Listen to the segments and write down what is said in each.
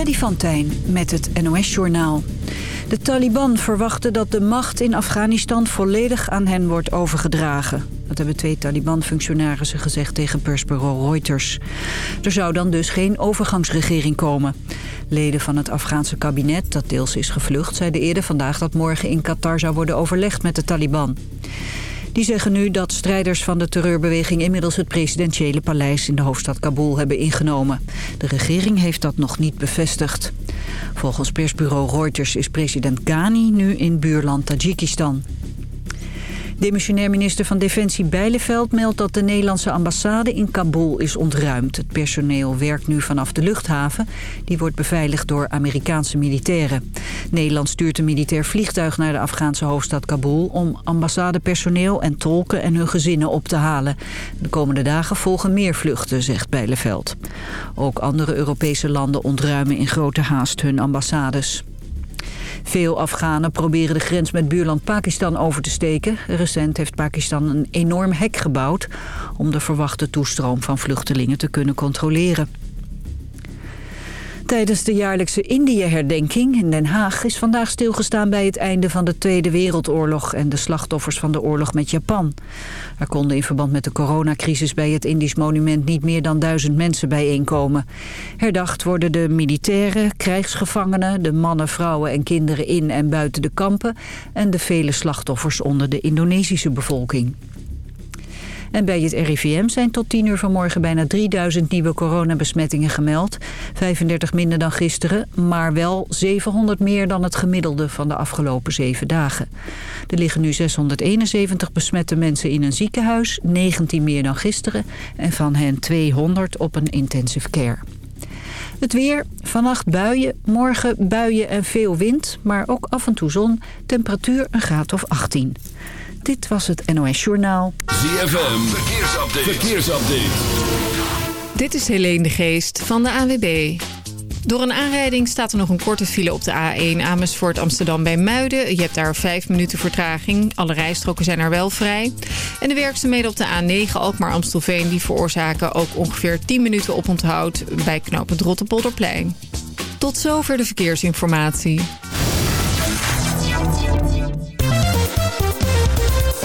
Freddy van Tijn met het NOS-journaal. De Taliban verwachten dat de macht in Afghanistan volledig aan hen wordt overgedragen. Dat hebben twee Taliban-functionarissen gezegd tegen persbureau Reuters. Er zou dan dus geen overgangsregering komen. Leden van het Afghaanse kabinet, dat deels is gevlucht... zeiden eerder vandaag dat morgen in Qatar zou worden overlegd met de Taliban. Die zeggen nu dat strijders van de terreurbeweging inmiddels het presidentiële paleis in de hoofdstad Kabul hebben ingenomen. De regering heeft dat nog niet bevestigd. Volgens persbureau Reuters is president Ghani nu in buurland Tajikistan. Demissionair minister van Defensie Bijleveld meldt dat de Nederlandse ambassade in Kabul is ontruimd. Het personeel werkt nu vanaf de luchthaven. Die wordt beveiligd door Amerikaanse militairen. Nederland stuurt een militair vliegtuig naar de Afghaanse hoofdstad Kabul... om ambassadepersoneel en tolken en hun gezinnen op te halen. De komende dagen volgen meer vluchten, zegt Bijleveld. Ook andere Europese landen ontruimen in grote haast hun ambassades. Veel Afghanen proberen de grens met buurland Pakistan over te steken. Recent heeft Pakistan een enorm hek gebouwd... om de verwachte toestroom van vluchtelingen te kunnen controleren. Tijdens de jaarlijkse Indië-herdenking in Den Haag is vandaag stilgestaan bij het einde van de Tweede Wereldoorlog en de slachtoffers van de oorlog met Japan. Er konden in verband met de coronacrisis bij het Indisch monument niet meer dan duizend mensen bijeenkomen. Herdacht worden de militairen, krijgsgevangenen, de mannen, vrouwen en kinderen in en buiten de kampen en de vele slachtoffers onder de Indonesische bevolking. En bij het RIVM zijn tot 10 uur vanmorgen bijna 3000 nieuwe coronabesmettingen gemeld. 35 minder dan gisteren, maar wel 700 meer dan het gemiddelde van de afgelopen zeven dagen. Er liggen nu 671 besmette mensen in een ziekenhuis, 19 meer dan gisteren. En van hen 200 op een intensive care. Het weer, vannacht buien, morgen buien en veel wind, maar ook af en toe zon. Temperatuur een graad of 18. Dit was het NOS Journaal. ZFM, verkeersupdate. verkeersupdate. Dit is Helene de Geest van de AWB. Door een aanrijding staat er nog een korte file op de A1 Amersfoort Amsterdam bij Muiden. Je hebt daar vijf minuten vertraging. Alle rijstroken zijn er wel vrij. En de werkzaamheden op de A9 Alkmaar Amstelveen... die veroorzaken ook ongeveer 10 minuten oponthoud bij knooppunt Rotterpolderplein. Tot zover de verkeersinformatie.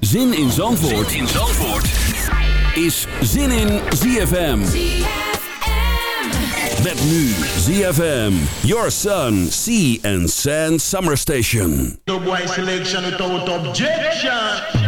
Zin in Zandvoort, in Zandvoort. is Zin in ZFM. Met nu ZFM, Your Sun, Sea and Sand Summer Station. No boy selection without objection.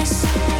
eyes.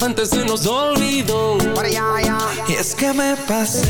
Repente se nos olvidó. Y es que me pasé,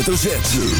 hoofdletter Z.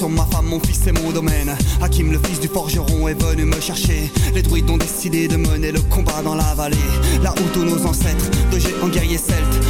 sur ma femme, mon fils et mon domaine. Hakim, le fils du forgeron, est venu me chercher. Les druides ont décidé de mener le combat dans la vallée. Là où tous nos ancêtres, de géants guerriers celtes,